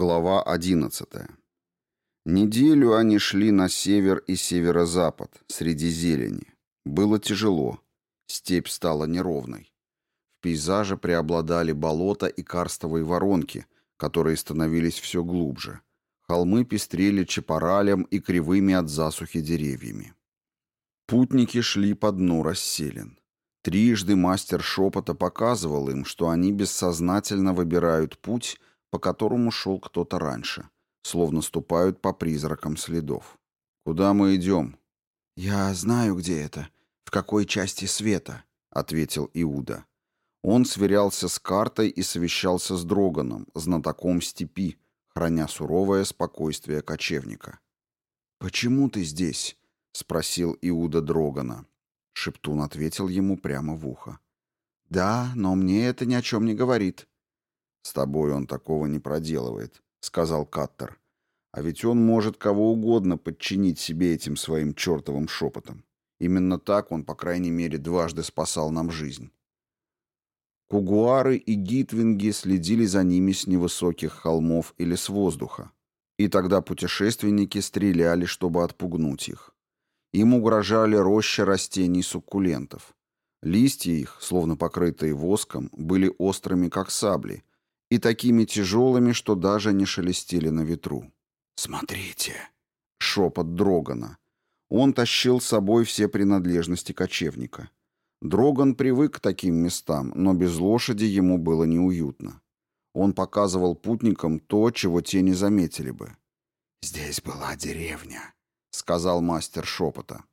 Глава 11. Неделю они шли на север и северо-запад, среди зелени. Было тяжело. Степь стала неровной. В пейзаже преобладали болота и карстовые воронки, которые становились все глубже. Холмы пестрели чапоралем и кривыми от засухи деревьями. Путники шли по дну расселен. Трижды мастер шепота показывал им, что они бессознательно выбирают путь, по которому шел кто-то раньше, словно ступают по призракам следов. «Куда мы идем?» «Я знаю, где это, в какой части света», — ответил Иуда. Он сверялся с картой и совещался с Дроганом, знатоком степи, храня суровое спокойствие кочевника. «Почему ты здесь?» — спросил Иуда Дрогана. Шептун ответил ему прямо в ухо. «Да, но мне это ни о чем не говорит. «С тобой он такого не проделывает», — сказал Каттер. «А ведь он может кого угодно подчинить себе этим своим чертовым шепотом. Именно так он, по крайней мере, дважды спасал нам жизнь». Кугуары и гитвинги следили за ними с невысоких холмов или с воздуха. И тогда путешественники стреляли, чтобы отпугнуть их. Им угрожали роща растений суккулентов. Листья их, словно покрытые воском, были острыми, как сабли, и такими тяжелыми, что даже не шелестели на ветру. «Смотрите!» — шепот Дрогана. Он тащил с собой все принадлежности кочевника. Дроган привык к таким местам, но без лошади ему было неуютно. Он показывал путникам то, чего те не заметили бы. «Здесь была деревня», — сказал мастер шепота.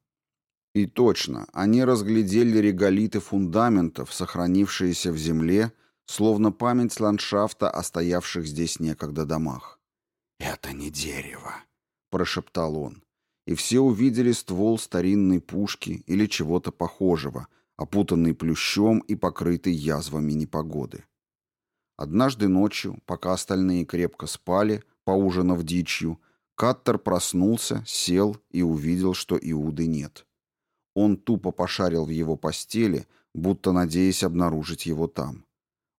И точно, они разглядели реголиты фундаментов, сохранившиеся в земле, — словно память ландшафта о стоявших здесь некогда домах. «Это не дерево», — прошептал он, и все увидели ствол старинной пушки или чего-то похожего, опутанный плющом и покрытый язвами непогоды. Однажды ночью, пока остальные крепко спали, поужинав дичью, Каттер проснулся, сел и увидел, что Иуды нет. Он тупо пошарил в его постели, будто надеясь обнаружить его там.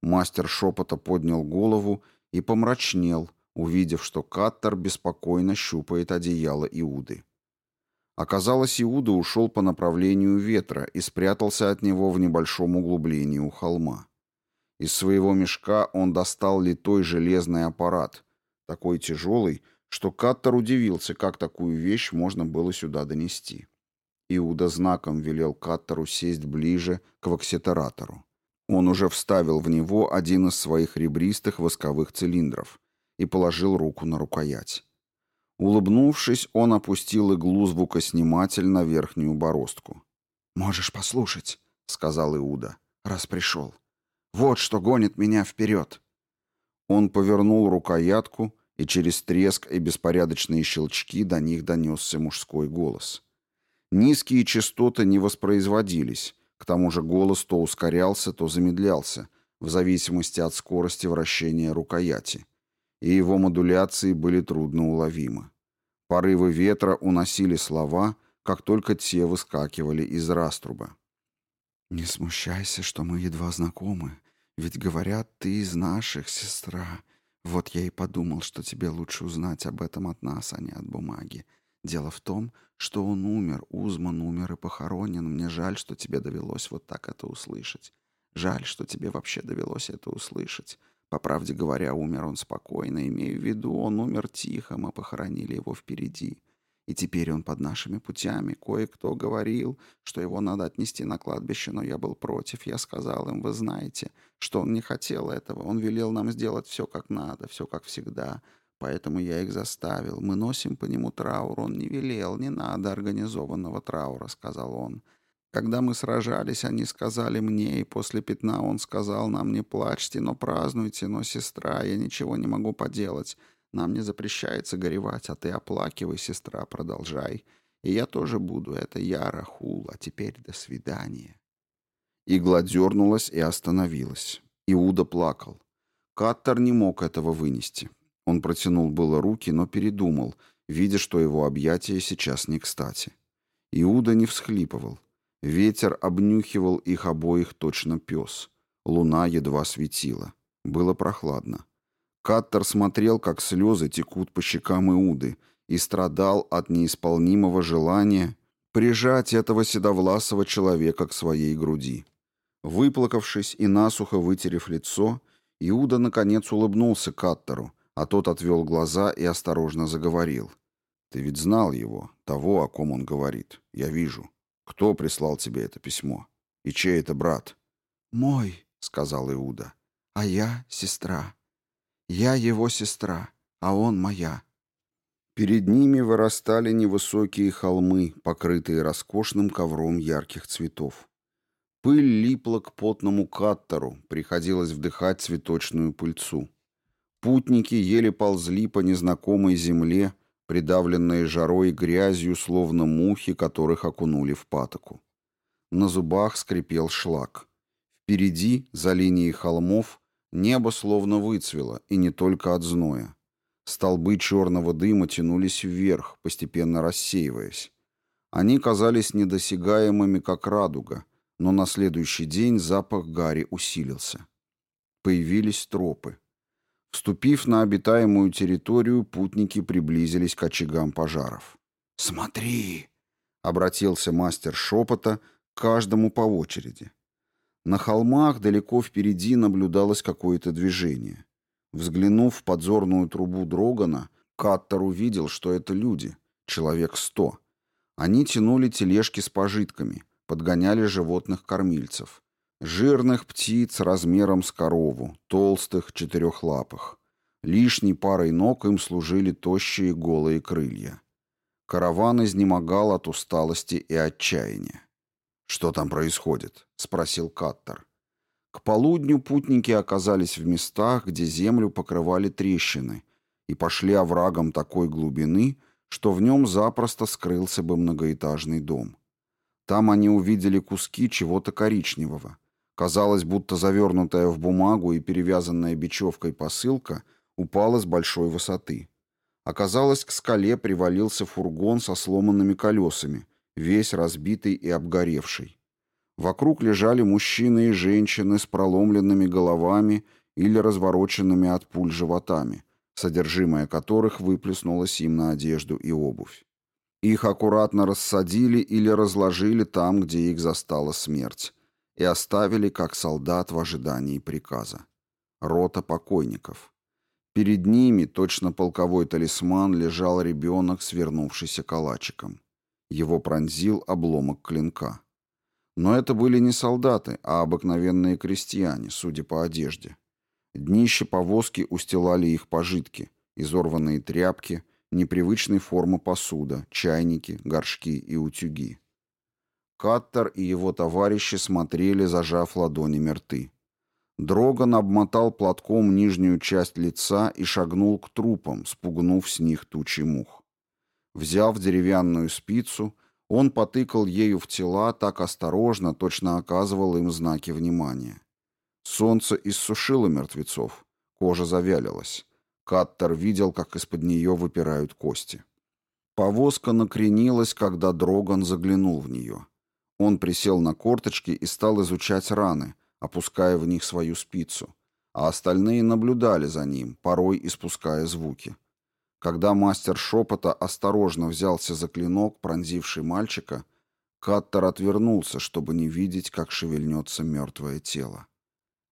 Мастер шепота поднял голову и помрачнел, увидев, что Каттер беспокойно щупает одеяло Иуды. Оказалось, Иуда ушел по направлению ветра и спрятался от него в небольшом углублении у холма. Из своего мешка он достал литой железный аппарат, такой тяжелый, что Каттер удивился, как такую вещь можно было сюда донести. Иуда знаком велел Каттеру сесть ближе к вокситератору. Он уже вставил в него один из своих ребристых восковых цилиндров и положил руку на рукоять. Улыбнувшись, он опустил иглу звукосниматель на верхнюю бороздку. «Можешь послушать», — сказал Иуда, — «раз пришел. Вот что гонит меня вперед». Он повернул рукоятку, и через треск и беспорядочные щелчки до них донесся мужской голос. Низкие частоты не воспроизводились, к тому же голос то ускорялся, то замедлялся, в зависимости от скорости вращения рукояти, и его модуляции были трудноуловимы. Порывы ветра уносили слова, как только те выскакивали из раструба. «Не смущайся, что мы едва знакомы, ведь, говорят, ты из наших, сестра. Вот я и подумал, что тебе лучше узнать об этом от нас, а не от бумаги. Дело в том, что он умер, Узман умер и похоронен. Мне жаль, что тебе довелось вот так это услышать. Жаль, что тебе вообще довелось это услышать. По правде говоря, умер он спокойно, имею в виду, он умер тихо, мы похоронили его впереди. И теперь он под нашими путями. Кое-кто говорил, что его надо отнести на кладбище, но я был против. Я сказал им, вы знаете, что он не хотел этого. Он велел нам сделать все как надо, все как всегда. Поэтому я их заставил. Мы носим по нему траур. Он не велел, не надо организованного траура, сказал он. Когда мы сражались, они сказали мне, и после пятна он сказал нам, не плачьте, но празднуйте, но, сестра, я ничего не могу поделать. Нам не запрещается горевать, а ты оплакивай, сестра, продолжай. И я тоже буду, это я, Рахул, а теперь до свидания. Игла дернулась и остановилась. Иуда плакал. Каттер не мог этого вынести. Он протянул было руки, но передумал, видя, что его объятия сейчас не кстати. Иуда не всхлипывал. Ветер обнюхивал их обоих точно пес. Луна едва светила. Было прохладно. Каттер смотрел, как слезы текут по щекам Иуды, и страдал от неисполнимого желания прижать этого седовласого человека к своей груди. Выплакавшись и насухо вытерев лицо, Иуда наконец улыбнулся Каттеру, а тот отвел глаза и осторожно заговорил. «Ты ведь знал его, того, о ком он говорит. Я вижу. Кто прислал тебе это письмо? И чей это брат?» «Мой», — сказал Иуда, — «а я сестра. Я его сестра, а он моя». Перед ними вырастали невысокие холмы, покрытые роскошным ковром ярких цветов. Пыль липла к потному каттеру, приходилось вдыхать цветочную пыльцу. Путники еле ползли по незнакомой земле, придавленные жарой и грязью, словно мухи, которых окунули в патоку. На зубах скрипел шлак. Впереди, за линией холмов, небо словно выцвело, и не только от зноя. Столбы черного дыма тянулись вверх, постепенно рассеиваясь. Они казались недосягаемыми, как радуга, но на следующий день запах гари усилился. Появились тропы. Вступив на обитаемую территорию, путники приблизились к очагам пожаров. «Смотри!» — обратился мастер шепота к каждому по очереди. На холмах далеко впереди наблюдалось какое-то движение. Взглянув в подзорную трубу Дрогана, Каттер увидел, что это люди, человек сто. Они тянули тележки с пожитками, подгоняли животных-кормильцев. Жирных птиц размером с корову, толстых, четырехлапых. Лишней парой ног им служили тощие голые крылья. Караван изнемогал от усталости и отчаяния. «Что там происходит?» — спросил Каттер. К полудню путники оказались в местах, где землю покрывали трещины, и пошли оврагом такой глубины, что в нем запросто скрылся бы многоэтажный дом. Там они увидели куски чего-то коричневого. Казалось, будто завернутая в бумагу и перевязанная бечевкой посылка упала с большой высоты. Оказалось, к скале привалился фургон со сломанными колесами, весь разбитый и обгоревший. Вокруг лежали мужчины и женщины с проломленными головами или развороченными от пуль животами, содержимое которых выплеснулось им на одежду и обувь. Их аккуратно рассадили или разложили там, где их застала смерть, и оставили как солдат в ожидании приказа. Рота покойников. Перед ними, точно полковой талисман, лежал ребенок, свернувшийся калачиком. Его пронзил обломок клинка. Но это были не солдаты, а обыкновенные крестьяне, судя по одежде. Днище повозки устилали их пожитки, изорванные тряпки, непривычной формы посуда, чайники, горшки и утюги. Каттер и его товарищи смотрели, зажав ладонями рты. Дроган обмотал платком нижнюю часть лица и шагнул к трупам, спугнув с них тучи мух. Взяв деревянную спицу, он потыкал ею в тела так осторожно, точно оказывал им знаки внимания. Солнце иссушило мертвецов, кожа завялилась. Каттер видел, как из-под нее выпирают кости. Повозка накренилась, когда Дроган заглянул в нее. Он присел на корточки и стал изучать раны, опуская в них свою спицу, а остальные наблюдали за ним, порой испуская звуки. Когда мастер шепота осторожно взялся за клинок, пронзивший мальчика, Каттер отвернулся, чтобы не видеть, как шевельнется мертвое тело.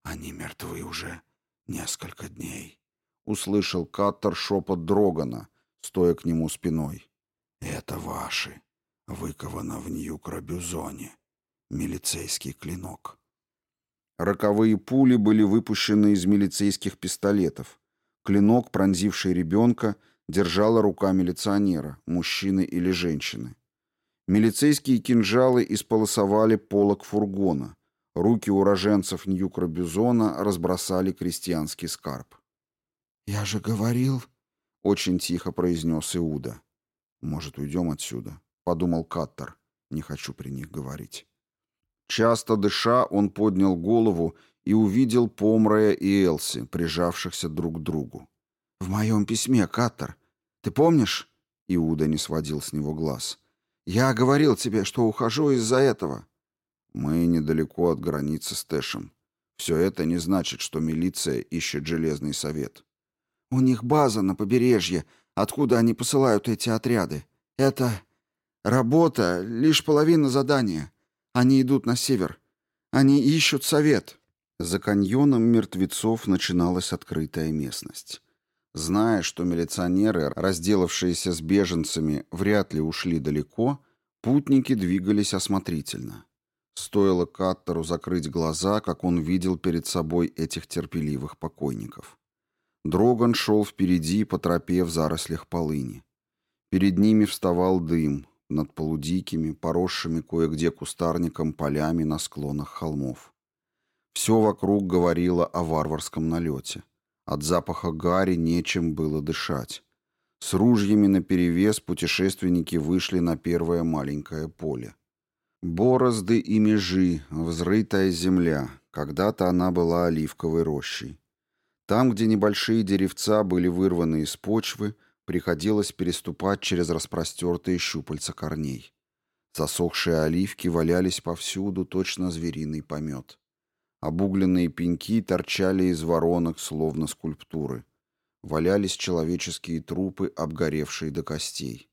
«Они мертвы уже несколько дней», — услышал Каттер шепот Дрогана, стоя к нему спиной. «Это ваши, выковано в Нью-Крабюзоне, милицейский клинок». Роковые пули были выпущены из милицейских пистолетов. Клинок, пронзивший ребенка, — держала рука милиционера, мужчины или женщины. Милицейские кинжалы исполосовали полок фургона. Руки уроженцев Нью-Крабюзона разбросали крестьянский скарб. «Я же говорил...» — очень тихо произнес Иуда. «Может, уйдем отсюда?» — подумал Каттер. «Не хочу при них говорить». Часто дыша, он поднял голову и увидел Помрая и Элси, прижавшихся друг к другу. «В моем письме, Каттер. Ты помнишь?» Иуда не сводил с него глаз. «Я говорил тебе, что ухожу из-за этого». «Мы недалеко от границы с Тэшем. Все это не значит, что милиция ищет железный совет. У них база на побережье, откуда они посылают эти отряды. Это работа, лишь половина задания. Они идут на север. Они ищут совет». За каньоном мертвецов начиналась открытая местность. Зная, что милиционеры, разделавшиеся с беженцами, вряд ли ушли далеко, путники двигались осмотрительно. Стоило Каттеру закрыть глаза, как он видел перед собой этих терпеливых покойников. Дроган шел впереди по тропе в зарослях полыни. Перед ними вставал дым над полудикими, поросшими кое-где кустарником полями на склонах холмов. Все вокруг говорило о варварском налете. От запаха гари нечем было дышать. С ружьями наперевес путешественники вышли на первое маленькое поле. Борозды и межи, взрытая земля. Когда-то она была оливковой рощей. Там, где небольшие деревца были вырваны из почвы, приходилось переступать через распростертые щупальца корней. Засохшие оливки валялись повсюду, точно звериный помет. Обугленные пеньки торчали из воронок, словно скульптуры. Валялись человеческие трупы, обгоревшие до костей.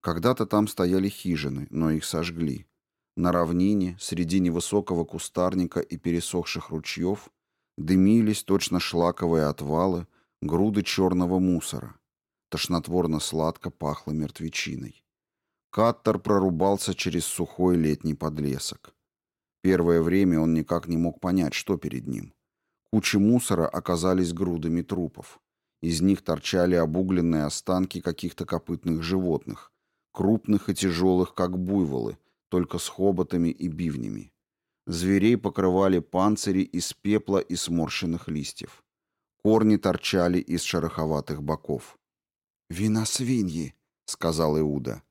Когда-то там стояли хижины, но их сожгли. На равнине, среди невысокого кустарника и пересохших ручьев, дымились точно шлаковые отвалы, груды черного мусора. Тошнотворно-сладко пахло мертвечиной. Каттер прорубался через сухой летний подлесок. Первое время он никак не мог понять, что перед ним. Кучи мусора оказались грудами трупов. Из них торчали обугленные останки каких-то копытных животных, крупных и тяжелых, как буйволы, только с хоботами и бивнями. Зверей покрывали панцири из пепла и сморщенных листьев. Корни торчали из шероховатых боков. «Вина свиньи», — сказал Иуда.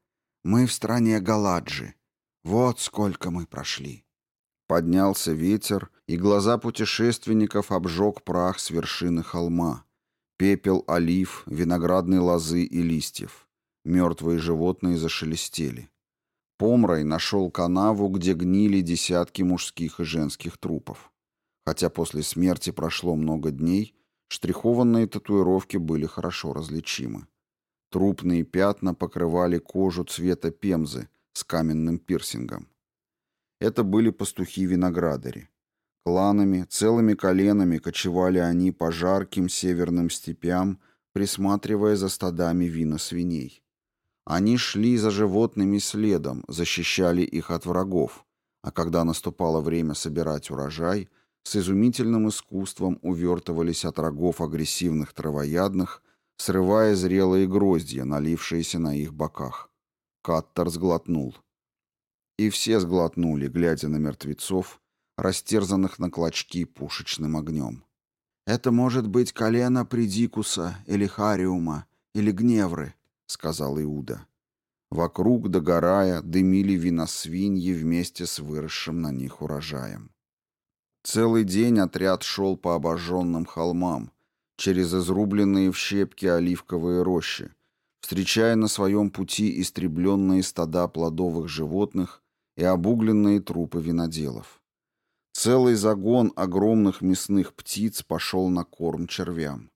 «Мы в стране Галаджи. Вот сколько мы прошли». Поднялся ветер, и глаза путешественников обжег прах с вершины холма. Пепел олив, виноградной лозы и листьев. Мертвые животные зашелестели. Помрой нашел канаву, где гнили десятки мужских и женских трупов. Хотя после смерти прошло много дней, штрихованные татуировки были хорошо различимы. Трупные пятна покрывали кожу цвета пемзы с каменным пирсингом. Это были пастухи-виноградари. Кланами, целыми коленами кочевали они по жарким северным степям, присматривая за стадами вина свиней. Они шли за животными следом, защищали их от врагов, а когда наступало время собирать урожай, с изумительным искусством увертывались от рогов агрессивных травоядных, срывая зрелые гроздья, налившиеся на их боках. Каттер сглотнул. И все сглотнули, глядя на мертвецов, растерзанных на клочки пушечным огнем. «Это может быть колено Придикуса или Хариума или Гневры», — сказал Иуда. Вокруг, догорая, дымили виносвиньи вместе с выросшим на них урожаем. Целый день отряд шел по обожженным холмам, через изрубленные в щепки оливковые рощи, встречая на своем пути истребленные стада плодовых животных и обугленные трупы виноделов. Целый загон огромных мясных птиц пошел на корм червям.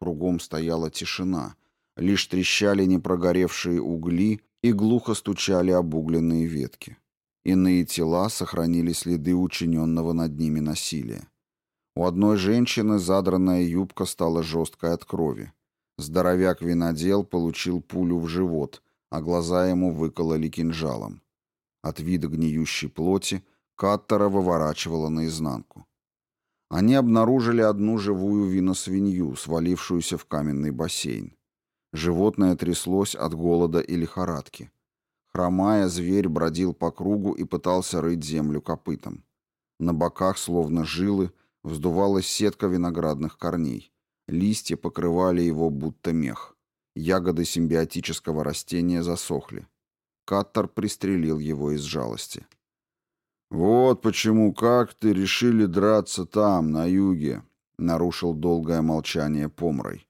Кругом стояла тишина, лишь трещали непрогоревшие угли и глухо стучали обугленные ветки. Иные тела сохранили следы учиненного над ними насилия. У одной женщины задранная юбка стала жесткой от крови. Здоровяк-винодел получил пулю в живот, а глаза ему выкололи кинжалом. От вида гниющей плоти Каттера выворачивала наизнанку. Они обнаружили одну живую виносвинью, свалившуюся в каменный бассейн. Животное тряслось от голода и лихорадки. Хромая, зверь бродил по кругу и пытался рыть землю копытом. На боках, словно жилы, вздувалась сетка виноградных корней. Листья покрывали его будто мех. Ягоды симбиотического растения засохли. Каттер пристрелил его из жалости. «Вот почему как-то решили драться там, на юге», — нарушил долгое молчание Помрой.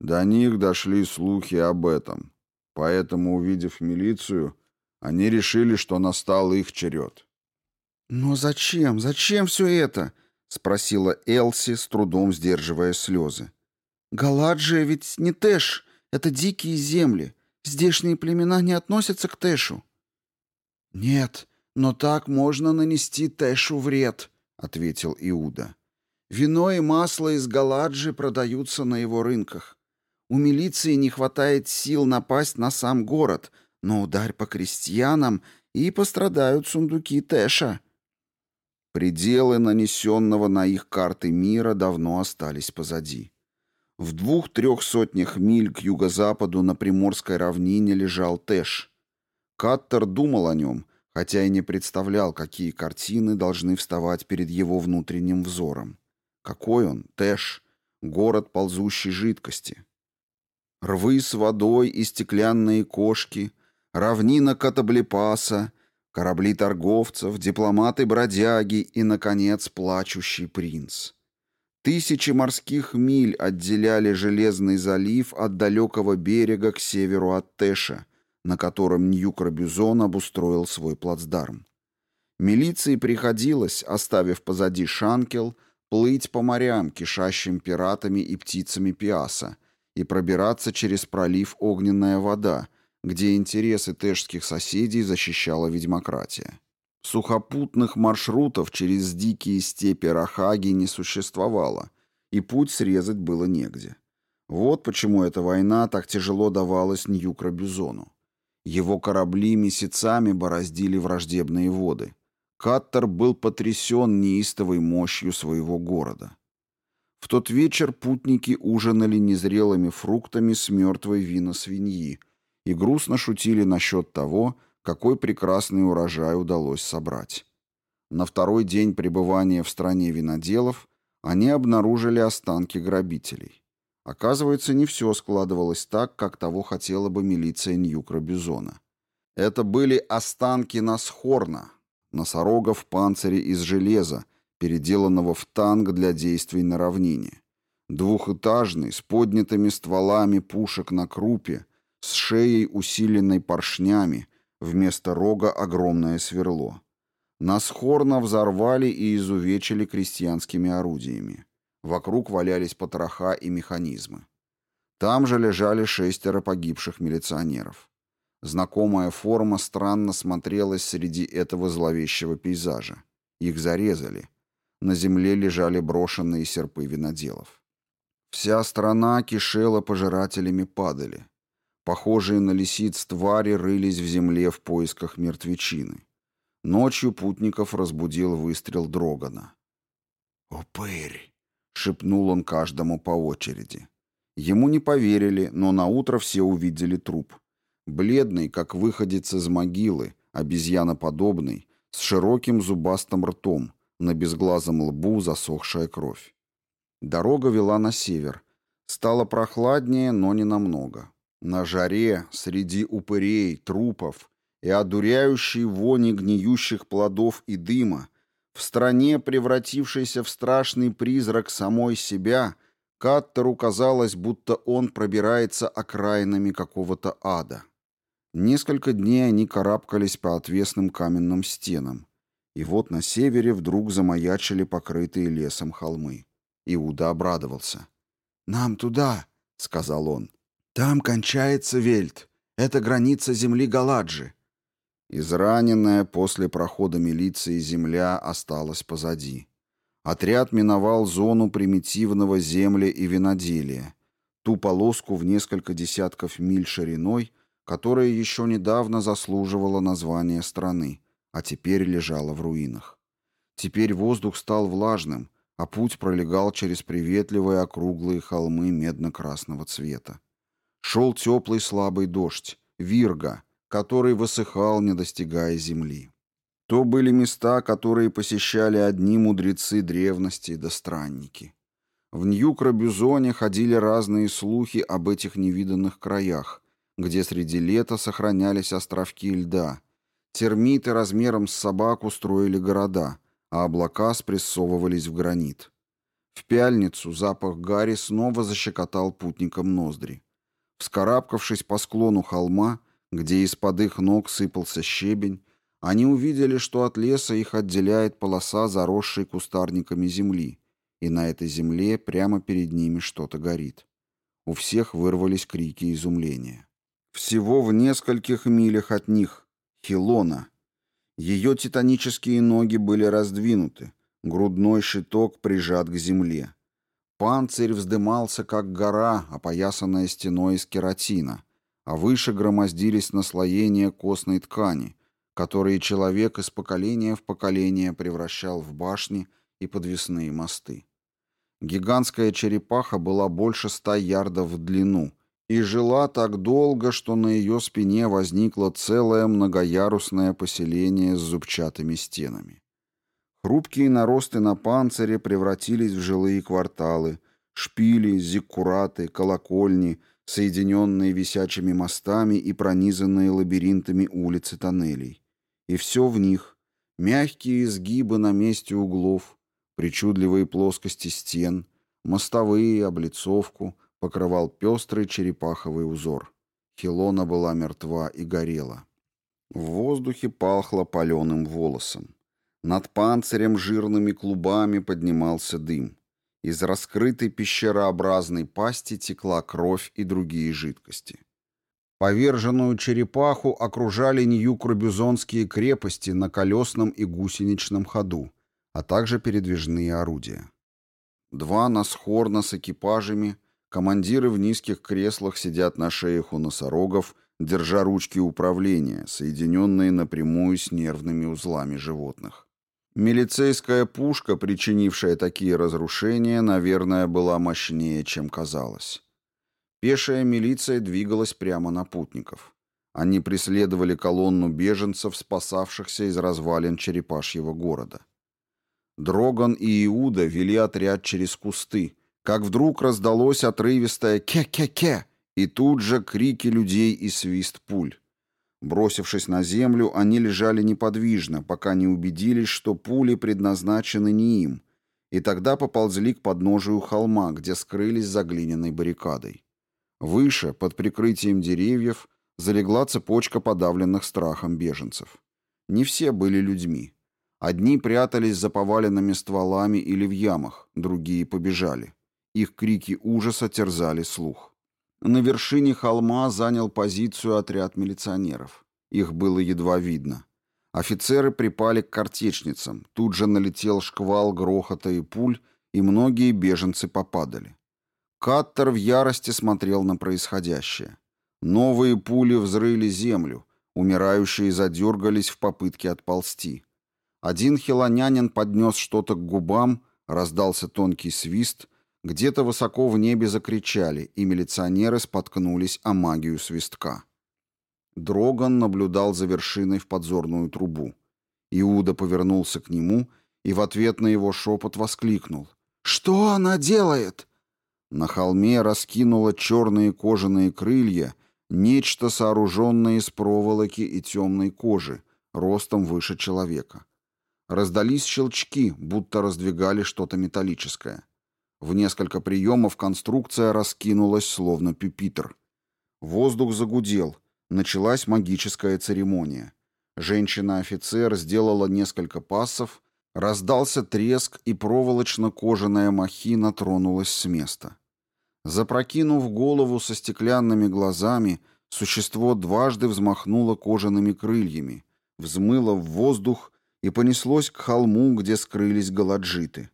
До них дошли слухи об этом. Поэтому, увидев милицию, они решили, что настал их черед. «Но зачем? Зачем все это?» — спросила Элси, с трудом сдерживая слезы. Галаджия ведь не Тэш, это дикие земли. Здешние племена не относятся к Тэшу». «Нет, но так можно нанести Тэшу вред», — ответил Иуда. «Вино и масло из Галаджи продаются на его рынках. У милиции не хватает сил напасть на сам город, но ударь по крестьянам, и пострадают сундуки Тэша». Пределы нанесенного на их карты мира давно остались позади. В двух-трех сотнях миль к юго-западу на Приморской равнине лежал Тэш. Каттер думал о нем, хотя и не представлял, какие картины должны вставать перед его внутренним взором. Какой он, Тэш, город ползущей жидкости. Рвы с водой и стеклянные кошки, равнина Катаблепаса, корабли торговцев, дипломаты-бродяги и, наконец, плачущий принц. Тысячи морских миль отделяли Железный залив от далекого берега к северу от Тэша, на котором Ньюк-Рабюзон обустроил свой плацдарм. Милиции приходилось, оставив позади Шанкел, плыть по морям, кишащим пиратами и птицами Пиаса, и пробираться через пролив Огненная вода, где интересы тэшских соседей защищала ведьмократия. Сухопутных маршрутов через дикие степи Рахаги не существовало, и путь срезать было негде. Вот почему эта война так тяжело давалась Ньюкра-Бюзону. Его корабли месяцами бороздили враждебные воды. Каттер был потрясен неистовой мощью своего города. В тот вечер путники ужинали незрелыми фруктами с мертвой вина свиньи и грустно шутили насчет того, какой прекрасный урожай удалось собрать. На второй день пребывания в стране виноделов они обнаружили останки грабителей. Оказывается, не все складывалось так, как того хотела бы милиция Ньюкра-Бюзона. Это были останки Насхорна, носорога в панцире из железа, переделанного в танк для действий на равнине. Двухэтажный, с поднятыми стволами пушек на крупе, с шеей, усиленной поршнями, Вместо рога огромное сверло. Нас хорно взорвали и изувечили крестьянскими орудиями. Вокруг валялись потроха и механизмы. Там же лежали шестеро погибших милиционеров. Знакомая форма странно смотрелась среди этого зловещего пейзажа. Их зарезали. На земле лежали брошенные серпы виноделов. Вся страна кишела пожирателями падали. Похожие на лисиц твари рылись в земле в поисках мертвечины. Ночью путников разбудил выстрел Дрогана. «Упырь!» — шепнул он каждому по очереди. Ему не поверили, но наутро все увидели труп. Бледный, как выходец из могилы, обезьяноподобный, с широким зубастым ртом, на безглазом лбу засохшая кровь. Дорога вела на север. Стало прохладнее, но не намного. На жаре, среди упырей, трупов и одуряющей вони гниющих плодов и дыма, в стране, превратившейся в страшный призрак самой себя, Каттеру казалось, будто он пробирается окраинами какого-то ада. Несколько дней они карабкались по отвесным каменным стенам. И вот на севере вдруг замаячили покрытые лесом холмы. Иуда обрадовался. «Нам туда!» — сказал он. Там кончается Вельт. Это граница земли Галаджи. Израненная после прохода милиции земля осталась позади. Отряд миновал зону примитивного земли и виноделия, ту полоску в несколько десятков миль шириной, которая еще недавно заслуживала названия страны, а теперь лежала в руинах. Теперь воздух стал влажным, а путь пролегал через приветливые округлые холмы медно-красного цвета. Шел теплый слабый дождь, вирга, который высыхал, не достигая земли. То были места, которые посещали одни мудрецы древности да странники. В Нью-Крабюзоне ходили разные слухи об этих невиданных краях, где среди лета сохранялись островки льда. Термиты размером с собаку строили города, а облака спрессовывались в гранит. В пяльницу запах гари снова защекотал путникам ноздри. Вскарабкавшись по склону холма, где из-под их ног сыпался щебень, они увидели, что от леса их отделяет полоса, заросшей кустарниками земли, и на этой земле прямо перед ними что-то горит. У всех вырвались крики изумления. Всего в нескольких милях от них — Хилона. Ее титанические ноги были раздвинуты, грудной щиток прижат к земле. Панцирь вздымался, как гора, опоясанная стеной из кератина, а выше громоздились наслоения костной ткани, которые человек из поколения в поколение превращал в башни и подвесные мосты. Гигантская черепаха была больше ста ярдов в длину и жила так долго, что на ее спине возникло целое многоярусное поселение с зубчатыми стенами. Хрупкие наросты на панцире превратились в жилые кварталы, шпили, зиккураты, колокольни, соединенные висячими мостами и пронизанные лабиринтами улиц и тоннелей. И все в них — мягкие изгибы на месте углов, причудливые плоскости стен, мостовые, облицовку, покрывал пестрый черепаховый узор. Хилона была мертва и горела. В воздухе пахло паленым волосом. Над панцирем жирными клубами поднимался дым. Из раскрытой пещерообразной пасти текла кровь и другие жидкости. Поверженную черепаху окружали нью-крабюзонские крепости на колесном и гусеничном ходу, а также передвижные орудия. Два носхорна с экипажами, командиры в низких креслах сидят на шеях у носорогов, держа ручки управления, соединенные напрямую с нервными узлами животных. Милицейская пушка, причинившая такие разрушения, наверное, была мощнее, чем казалось. Пешая милиция двигалась прямо на путников. Они преследовали колонну беженцев, спасавшихся из развалин черепашьего города. Дроган и Иуда вели отряд через кусты, как вдруг раздалось отрывистое «ке-ке-ке», и тут же крики людей и свист пуль. Бросившись на землю, они лежали неподвижно, пока не убедились, что пули предназначены не им, и тогда поползли к подножию холма, где скрылись за глиняной баррикадой. Выше, под прикрытием деревьев, залегла цепочка подавленных страхом беженцев. Не все были людьми. Одни прятались за поваленными стволами или в ямах, другие побежали. Их крики ужаса терзали слух. На вершине холма занял позицию отряд милиционеров. Их было едва видно. Офицеры припали к картечницам, тут же налетел шквал грохота и пуль, и многие беженцы попадали. Каттер в ярости смотрел на происходящее. Новые пули взрыли землю, умирающие задергались в попытке отползти. Один хилонянин поднес что-то к губам, раздался тонкий свист, где-то высоко в небе закричали, и милиционеры споткнулись о магию свистка. Дроган наблюдал за вершиной в подзорную трубу. Иуда повернулся к нему и в ответ на его шепот воскликнул. «Что она делает?» На холме раскинуло черные кожаные крылья, нечто сооруженное из проволоки и темной кожи, ростом выше человека. Раздались щелчки, будто раздвигали что-то металлическое. В несколько приемов конструкция раскинулась, словно пюпитр. Воздух загудел. Началась магическая церемония. Женщина-офицер сделала несколько пассов, раздался треск, и проволочно-кожаная махина тронулась с места. Запрокинув голову со стеклянными глазами, существо дважды взмахнуло кожаными крыльями, взмыло в воздух и понеслось к холму, где скрылись галаджиты.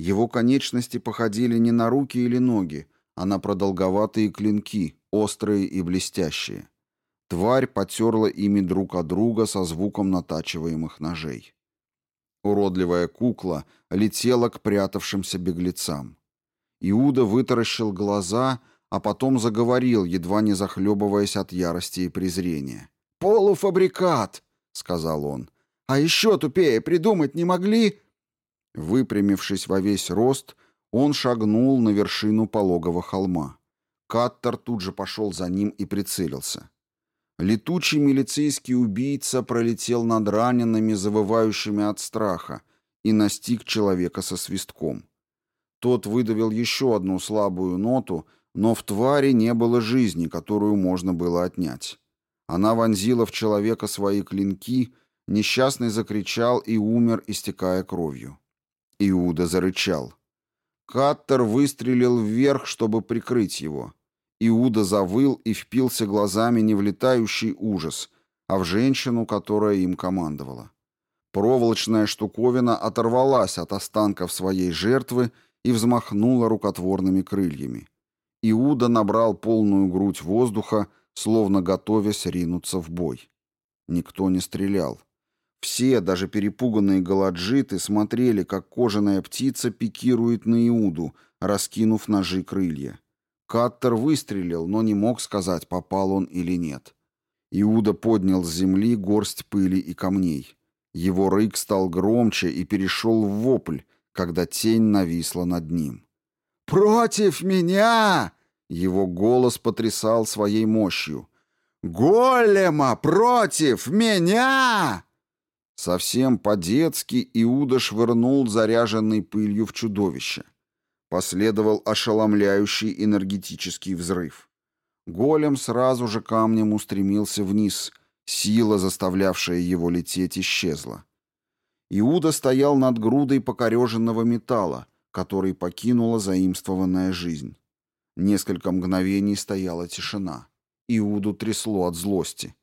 Его конечности походили не на руки или ноги, а на продолговатые клинки, острые и блестящие. Тварь потерла ими друг от друга со звуком натачиваемых ножей. Уродливая кукла летела к прятавшимся беглецам. Иуда вытаращил глаза, а потом заговорил, едва не захлебываясь от ярости и презрения. «Полуфабрикат!» — сказал он. А еще тупее придумать не могли?» Выпрямившись во весь рост, он шагнул на вершину пологого холма. Каттер тут же пошел за ним и прицелился. Летучий милицейский убийца пролетел над ранеными, завывающими от страха, и настиг человека со свистком. Тот выдавил еще одну слабую ноту, но в твари не было жизни, которую можно было отнять. Она вонзила в человека свои клинки, Несчастный закричал и умер, истекая кровью. Иуда зарычал. Каттер выстрелил вверх, чтобы прикрыть его. Иуда завыл и впился глазами не в летающий ужас, а в женщину, которая им командовала. Проволочная штуковина оторвалась от останков своей жертвы и взмахнула рукотворными крыльями. Иуда набрал полную грудь воздуха, словно готовясь ринуться в бой. Никто не стрелял. Все, даже перепуганные галаджиты, смотрели, как кожаная птица пикирует на Иуду, раскинув ножи крылья. Каттер выстрелил, но не мог сказать, попал он или нет. Иуда поднял с земли горсть пыли и камней. Его рык стал громче и перешел в вопль, когда тень нависла над ним. «Против меня!» Его голос потрясал своей мощью. «Голема против меня!» Совсем по-детски Иуда швырнул заряженной пылью в чудовище. Последовал ошеломляющий энергетический взрыв. Голем сразу же камнем устремился вниз. Сила, заставлявшая его лететь, исчезла. Иуда стоял над грудой покореженного металла, который покинула заимствованная жизнь. Несколько мгновений стояла тишина. Иуду трясло от злости.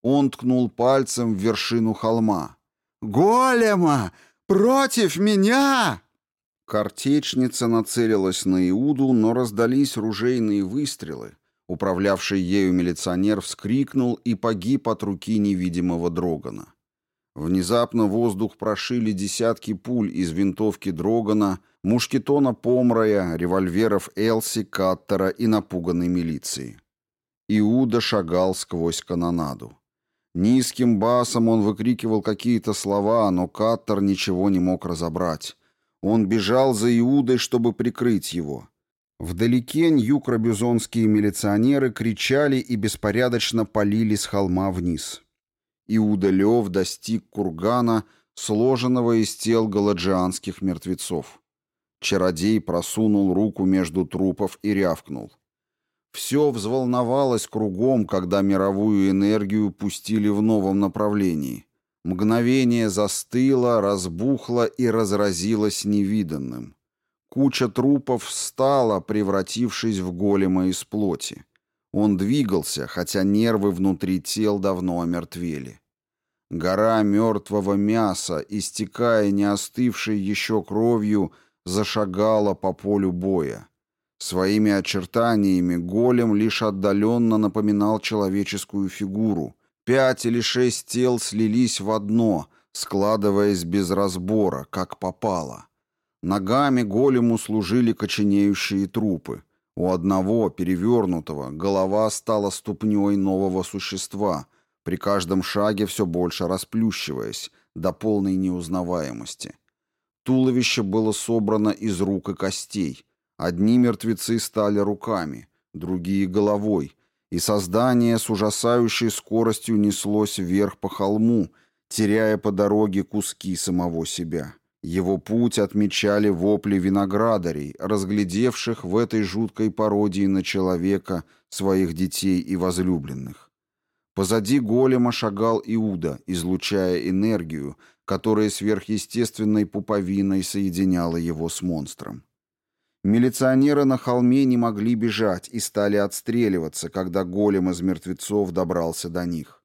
Он ткнул пальцем в вершину холма. «Голема! Против меня!» Картечница нацелилась на Иуду, но раздались ружейные выстрелы. Управлявший ею милиционер вскрикнул и погиб от руки невидимого Дрогана. Внезапно воздух прошили десятки пуль из винтовки Дрогана, мушкетона Помрая, револьверов Элси, Каттера и напуганной милиции. Иуда шагал сквозь канонаду. Низким басом он выкрикивал какие-то слова, но Каттер ничего не мог разобрать. Он бежал за Иудой, чтобы прикрыть его. Вдалеке ньюкробюзонские милиционеры кричали и беспорядочно полили с холма вниз. Иуда Лев достиг кургана, сложенного из тел галаджианских мертвецов. Чародей просунул руку между трупов и рявкнул. Все взволновалось кругом, когда мировую энергию пустили в новом направлении. Мгновение застыло, разбухло и разразилось невиданным. Куча трупов встала, превратившись в голема из плоти. Он двигался, хотя нервы внутри тел давно омертвели. Гора мертвого мяса, истекая не остывшей еще кровью, зашагала по полю боя. Своими очертаниями голем лишь отдаленно напоминал человеческую фигуру. Пять или шесть тел слились в одно, складываясь без разбора, как попало. Ногами голему служили коченеющие трупы. У одного, перевернутого, голова стала ступней нового существа, при каждом шаге все больше расплющиваясь, до полной неузнаваемости. Туловище было собрано из рук и костей — Одни мертвецы стали руками, другие — головой, и создание с ужасающей скоростью неслось вверх по холму, теряя по дороге куски самого себя. Его путь отмечали вопли виноградарей, разглядевших в этой жуткой пародии на человека своих детей и возлюбленных. Позади голема шагал Иуда, излучая энергию, которая сверхъестественной пуповиной соединяла его с монстром. Милиционеры на холме не могли бежать и стали отстреливаться, когда голем из мертвецов добрался до них.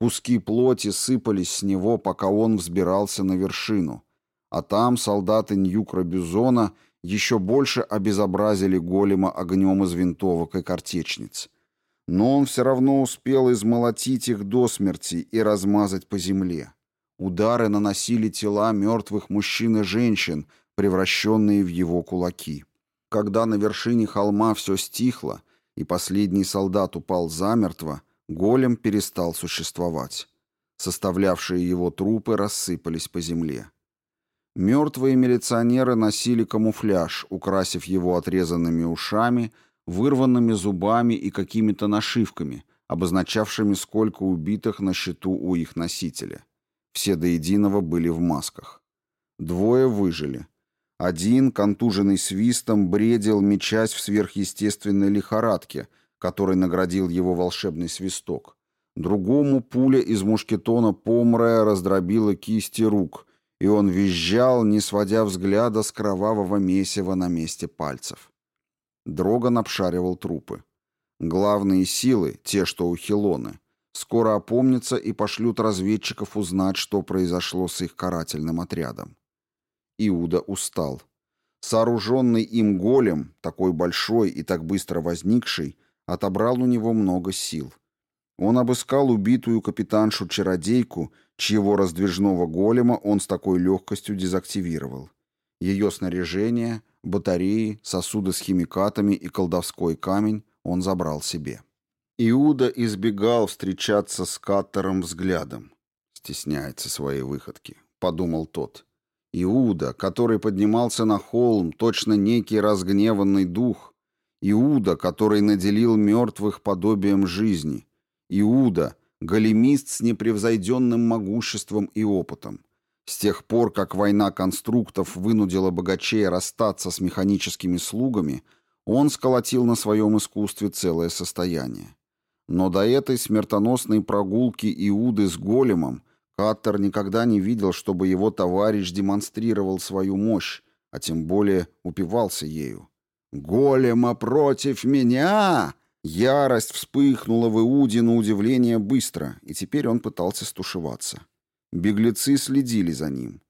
Куски плоти сыпались с него, пока он взбирался на вершину, а там солдаты Ньюкра-Бюзона еще больше обезобразили голема огнем из винтовок и картечниц. Но он все равно успел измолотить их до смерти и размазать по земле. Удары наносили тела мертвых мужчин и женщин — превращенные в его кулаки. Когда на вершине холма все стихло, и последний солдат упал замертво, голем перестал существовать. Составлявшие его трупы рассыпались по земле. Мертвые милиционеры носили камуфляж, украсив его отрезанными ушами, вырванными зубами и какими-то нашивками, обозначавшими, сколько убитых на счету у их носителя. Все до единого были в масках. Двое выжили. Один, контуженный свистом, бредил, мечась в сверхъестественной лихорадке, который наградил его волшебный свисток. Другому пуля из мушкетона Помрая раздробила кисти рук, и он визжал, не сводя взгляда с кровавого месива на месте пальцев. Дроган обшаривал трупы. Главные силы, те, что у Хилоны, скоро опомнятся и пошлют разведчиков узнать, что произошло с их карательным отрядом. Иуда устал. Сооруженный им голем, такой большой и так быстро возникший, отобрал у него много сил. Он обыскал убитую капитаншу-чародейку, чьего раздвижного голема он с такой легкостью дезактивировал. Ее снаряжение, батареи, сосуды с химикатами и колдовской камень он забрал себе. Иуда избегал встречаться с Каттером взглядом. «Стесняется своей выходки», — подумал тот. Иуда, который поднимался на холм, точно некий разгневанный дух. Иуда, который наделил мертвых подобием жизни. Иуда, големист с непревзойденным могуществом и опытом. С тех пор, как война конструктов вынудила богачей расстаться с механическими слугами, он сколотил на своем искусстве целое состояние. Но до этой смертоносной прогулки Иуды с големом Каттер никогда не видел, чтобы его товарищ демонстрировал свою мощь, а тем более упивался ею. «Голема против меня!» Ярость вспыхнула в Иуде на удивление быстро, и теперь он пытался стушеваться. Беглецы следили за ним.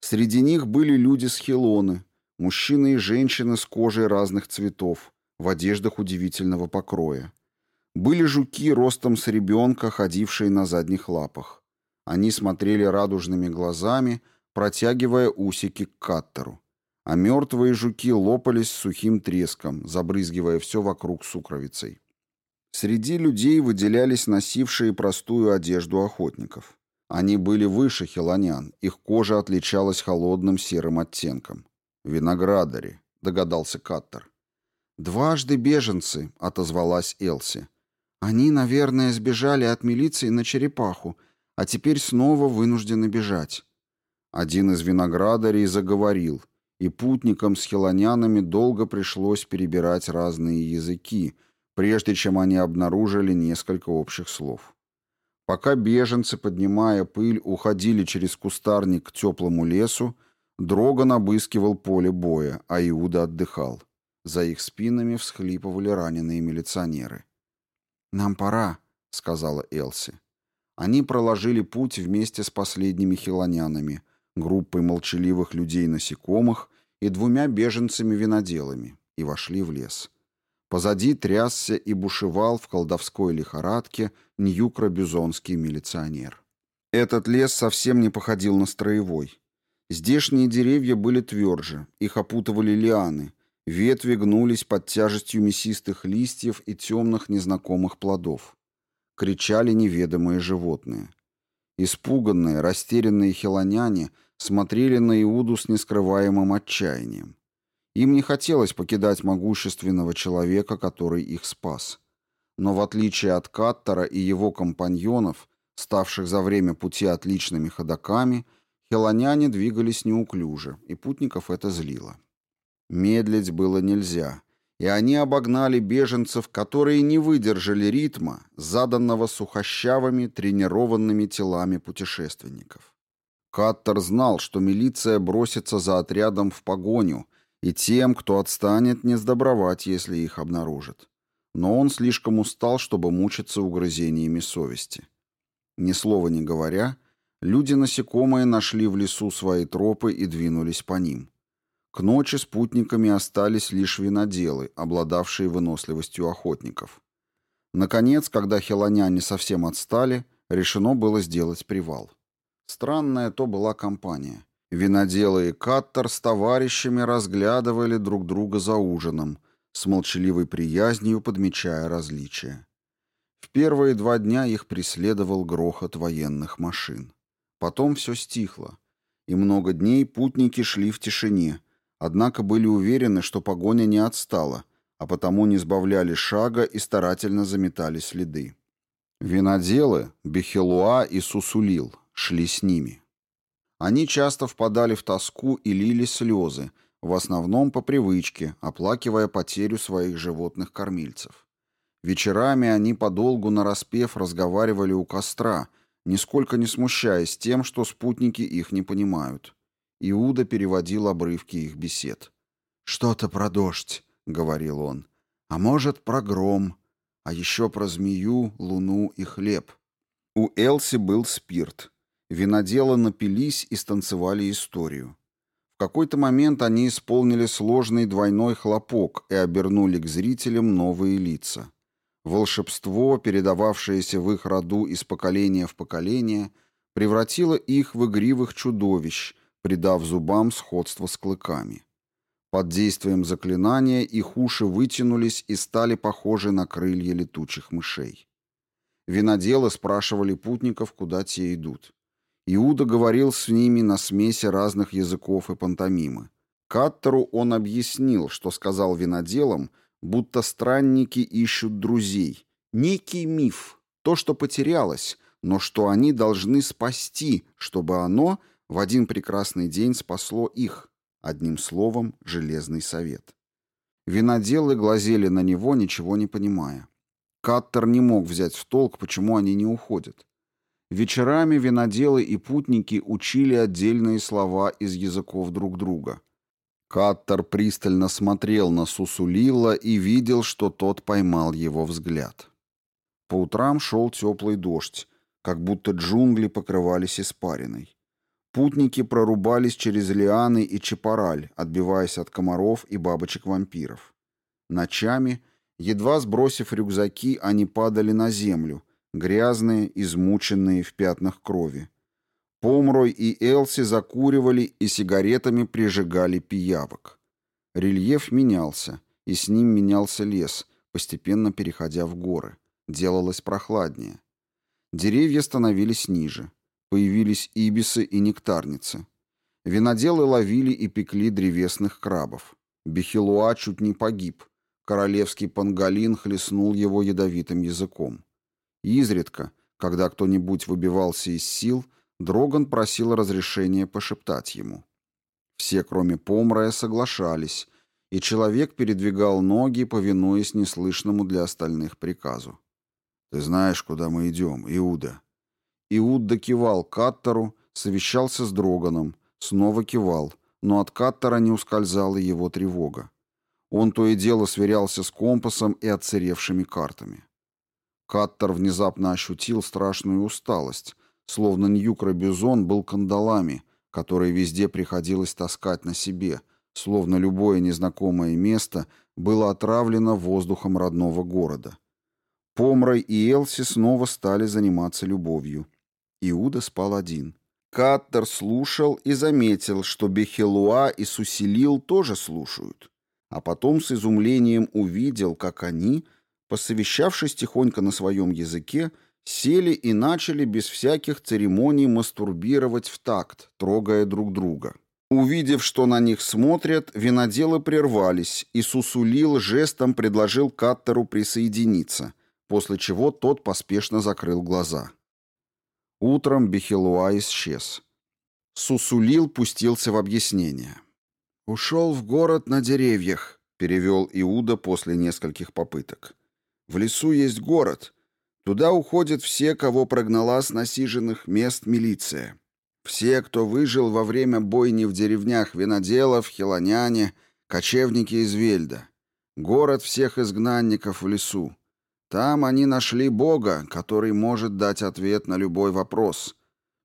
Среди них были люди с Хилоны, мужчины и женщины с кожей разных цветов, в одеждах удивительного покроя. Были жуки ростом с ребенка, ходившие на задних лапах. Они смотрели радужными глазами, протягивая усики к каттеру. А мертвые жуки лопались сухим треском, забрызгивая все вокруг сукровицей. Среди людей выделялись носившие простую одежду охотников. Они были выше хелонян, их кожа отличалась холодным серым оттенком. «Виноградари», — догадался Каттер. «Дважды беженцы», — отозвалась Элси. «Они, наверное, сбежали от милиции на черепаху, а теперь снова вынуждены бежать». Один из виноградарей заговорил, и путникам с хелонянами долго пришлось перебирать разные языки, прежде чем они обнаружили несколько общих слов. Пока беженцы, поднимая пыль, уходили через кустарник к теплому лесу, Дроган обыскивал поле боя, а Иуда отдыхал. За их спинами всхлипывали раненые милиционеры. «Нам пора», — сказала Элси. Они проложили путь вместе с последними хилонянами, группой молчаливых людей-насекомых и двумя беженцами-виноделами, и вошли в лес. Позади трясся и бушевал в колдовской лихорадке ньюкро-бюзонский милиционер. Этот лес совсем не походил на строевой. Здешние деревья были тверже, их опутывали лианы, ветви гнулись под тяжестью мясистых листьев и темных незнакомых плодов. Кричали неведомые животные. Испуганные, растерянные хелоняне смотрели на Иуду с нескрываемым отчаянием. Им не хотелось покидать могущественного человека, который их спас. Но в отличие от Каттера и его компаньонов, ставших за время пути отличными ходоками, хелоняне двигались неуклюже, и путников это злило. Медлить было нельзя, и они обогнали беженцев, которые не выдержали ритма, заданного сухощавыми, тренированными телами путешественников. Каттер знал, что милиция бросится за отрядом в погоню, и тем, кто отстанет, не сдобровать, если их обнаружат. Но он слишком устал, чтобы мучиться угрызениями совести. Ни слова не говоря, люди-насекомые нашли в лесу свои тропы и двинулись по ним. К ночи спутниками остались лишь виноделы, обладавшие выносливостью охотников. Наконец, когда хелоняне совсем отстали, решено было сделать привал. Странная то была компания. Виноделы и Каттер с товарищами разглядывали друг друга за ужином, с молчаливой приязнью подмечая различия. В первые два дня их преследовал грохот военных машин. Потом все стихло, и много дней путники шли в тишине, однако были уверены, что погоня не отстала, а потому не сбавляли шага и старательно заметали следы. Виноделы, Бехелуа и Сусулил, шли с ними. Они часто впадали в тоску и лили слезы, в основном по привычке, оплакивая потерю своих животных-кормильцев. Вечерами они подолгу нараспев разговаривали у костра, нисколько не смущаясь тем, что спутники их не понимают. Иуда переводил обрывки их бесед. «Что-то про дождь», — говорил он. «А может, про гром. А еще про змею, луну и хлеб. У Элси был спирт. Виноделы напились и станцевали историю. В какой-то момент они исполнили сложный двойной хлопок и обернули к зрителям новые лица. Волшебство, передававшееся в их роду из поколения в поколение, превратило их в игривых чудовищ, придав зубам сходство с клыками. Под действием заклинания их уши вытянулись и стали похожи на крылья летучих мышей. Виноделы спрашивали путников, куда те идут. Иуда говорил с ними на смеси разных языков и пантомимы. Каттеру он объяснил, что сказал виноделам, будто странники ищут друзей. Некий миф, то, что потерялось, но что они должны спасти, чтобы оно в один прекрасный день спасло их. Одним словом, железный совет. Виноделы глазели на него, ничего не понимая. Каттер не мог взять в толк, почему они не уходят. Вечерами виноделы и путники учили отдельные слова из языков друг друга. Каттер пристально смотрел на Сусулила и видел, что тот поймал его взгляд. По утрам шел теплый дождь, как будто джунгли покрывались испариной. Путники прорубались через лианы и чапараль, отбиваясь от комаров и бабочек-вампиров. Ночами, едва сбросив рюкзаки, они падали на землю, грязные, измученные в пятнах крови. Помрой и Элси закуривали и сигаретами прижигали пиявок. Рельеф менялся, и с ним менялся лес, постепенно переходя в горы. Делалось прохладнее. Деревья становились ниже. Появились ибисы и нектарницы. Виноделы ловили и пекли древесных крабов. Бехилуа чуть не погиб. Королевский пангалин хлестнул его ядовитым языком. Изредка, когда кто-нибудь выбивался из сил, Дроган просил разрешения пошептать ему. Все, кроме Помрая, соглашались, и человек передвигал ноги, повинуясь неслышному для остальных приказу. «Ты знаешь, куда мы идем, Иуда?» Иуда кивал Каттеру, совещался с Дроганом, снова кивал, но от Каттера не ускользала его тревога. Он то и дело сверялся с компасом и отсыревшими картами. Каттер внезапно ощутил страшную усталость, словно Ньюкра-Бюзон был кандалами, которые везде приходилось таскать на себе, словно любое незнакомое место было отравлено воздухом родного города. Помрой и Элси снова стали заниматься любовью. Иуда спал один. Каттер слушал и заметил, что Бехелуа и Сусилил тоже слушают. А потом с изумлением увидел, как они, посовещавшись тихонько на своем языке, сели и начали без всяких церемоний мастурбировать в такт, трогая друг друга. Увидев, что на них смотрят, виноделы прервались, и Сусулил жестом предложил Каттеру присоединиться, после чего тот поспешно закрыл глаза. Утром Бехилуа исчез. Сусулил пустился в объяснение. «Ушел в город на деревьях», — перевел Иуда после нескольких попыток. «В лесу есть город. Туда уходят все, кого прогнала с насиженных мест милиция. Все, кто выжил во время бойни в деревнях виноделов, хилоняне, кочевники из Вельда. Город всех изгнанников в лесу. Там они нашли Бога, который может дать ответ на любой вопрос.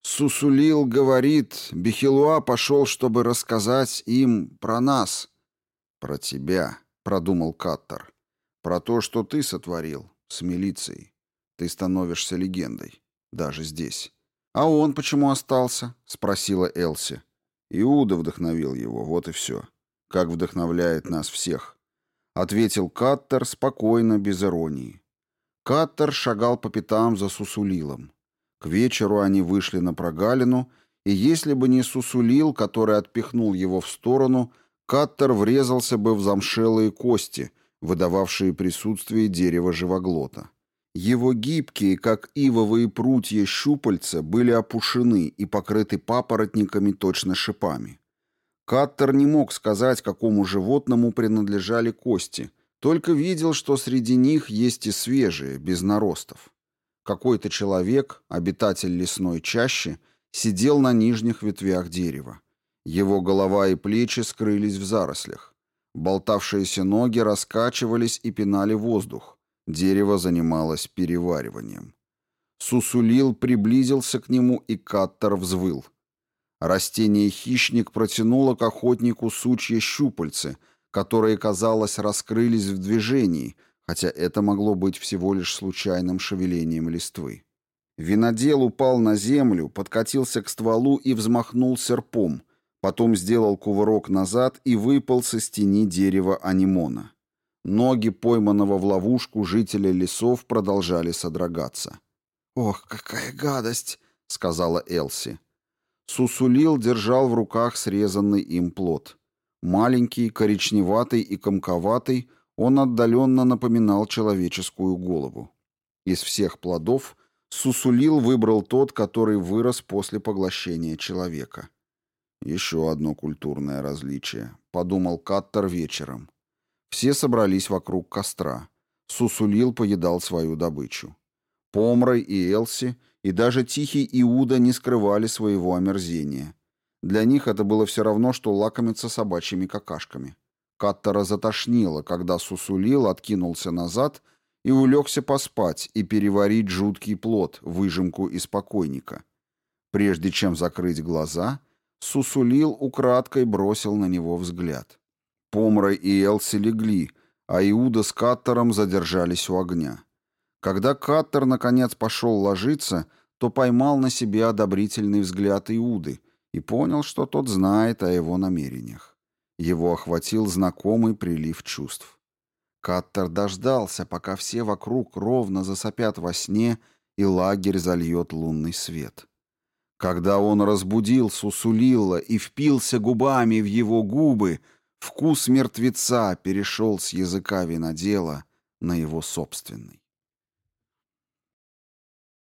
Сусулил говорит, Бехилуа пошел, чтобы рассказать им про нас. «Про тебя», — продумал Каттер. «Про то, что ты сотворил с милицией. Ты становишься легендой. Даже здесь». «А он почему остался?» — спросила Элси. Иуда вдохновил его, вот и все. Как вдохновляет нас всех. Ответил Каттер спокойно, без иронии. Каттер шагал по пятам за Сусулилом. К вечеру они вышли на прогалину, и если бы не Сусулил, который отпихнул его в сторону, Каттер врезался бы в замшелые кости, выдававшие присутствие дерева живоглота. Его гибкие, как ивовые прутья щупальца, были опушены и покрыты папоротниками точно шипами. Каттер не мог сказать, какому животному принадлежали кости, только видел, что среди них есть и свежие, без наростов. Какой-то человек, обитатель лесной чащи, сидел на нижних ветвях дерева. Его голова и плечи скрылись в зарослях. Болтавшиеся ноги раскачивались и пинали воздух. Дерево занималось перевариванием. Сусулил приблизился к нему, и Каттер взвыл. Растение-хищник протянуло к охотнику сучья щупальцы, которые, казалось, раскрылись в движении, хотя это могло быть всего лишь случайным шевелением листвы. Винодел упал на землю, подкатился к стволу и взмахнул серпом, потом сделал кувырок назад и выпал со стени дерева анимона. Ноги пойманного в ловушку жителя лесов продолжали содрогаться. «Ох, какая гадость!» — сказала Элси. Сусулил держал в руках срезанный им плод. Маленький, коричневатый и комковатый, он отдаленно напоминал человеческую голову. Из всех плодов Сусулил выбрал тот, который вырос после поглощения человека. «Еще одно культурное различие», — подумал Каттер вечером. Все собрались вокруг костра. Сусулил поедал свою добычу. Помрой и Элси, и даже тихий Иуда не скрывали своего омерзения. Для них это было все равно, что лакомиться собачьими какашками. Каттера затошнило, когда Сусулил откинулся назад и улегся поспать и переварить жуткий плод, выжимку из покойника. Прежде чем закрыть глаза, Сусулил украдкой бросил на него взгляд. Помрой и Элси легли, а Иуда с Каттером задержались у огня. Когда Каттер наконец пошел ложиться, то поймал на себе одобрительный взгляд Иуды и понял, что тот знает о его намерениях. Его охватил знакомый прилив чувств. Каттер дождался, пока все вокруг ровно засопят во сне, и лагерь зальет лунный свет. Когда он разбудил Сусулилла и впился губами в его губы, Вкус мертвеца перешел с языка винодела на его собственный.